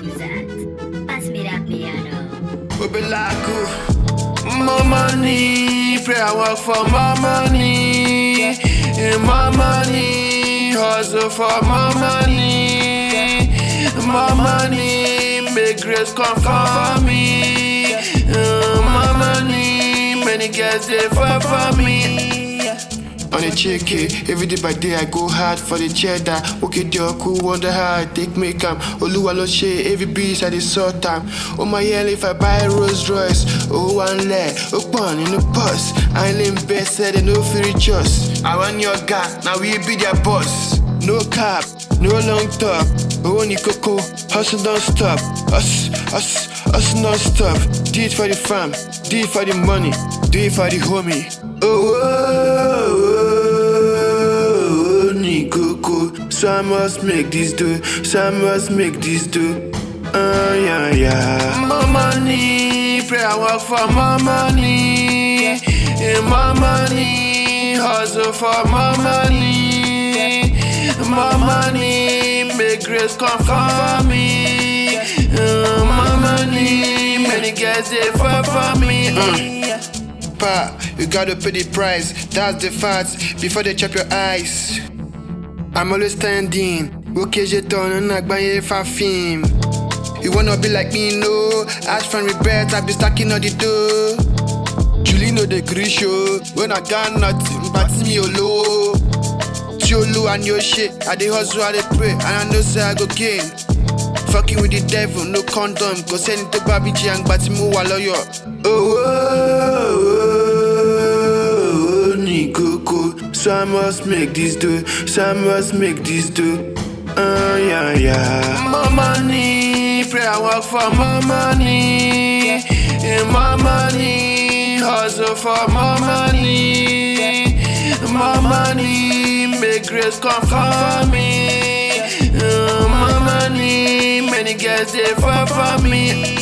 improvvisat. Pas mirat piano. Bebe laku. More money, pray I work for more money. And more money, hustle for more money. More money, make grace come for me. Uh, more money, many girls they fall for me. On a cheeky, every day by day I go hard for the cheddar. Okay, dear, cool, wonder how I take me come. Oluwa lo she, every beach I dey sort time. Oh my yeah, if I buy Rolls Royce, oh one leg, one in the bus. I ain't in said they no free just. I want your guy, now we be their boss. No cap, no long talk. Oh, ni coco, hustle don't stop. Us, us, us non stop. Do it for the fam, do it for the money, do it for the homie. Oh, oh, So I must make this do, so I must make this do. Uh, yeah, yeah. My money, pray I work for my money. And my money, hustle for my money. My money, make grace come for me. Uh, more money, many girls they fall for me. Uh. Pa, you gotta pay the price. That's the facts before they chop your eyes. I'm always standing. Okay, je donne un agbaye fa film. You wanna be like me, no? Ash from regret, I be stacking all the dough. Julie know the green show. When I got nothing, but me low. Jolo and your shit. I dey hustle, I dey pray, and I know say I go gain. Fucking with the devil, no condom. Cause any to baby and but mo wa lawyer. Oh, oh, So I must make this do. So I must make this do. Uh, yeah, yeah. More money, pray I work for more money. And more money, hustle for more money. More money, make grace come for me. Uh, more money, many girls they fall for me.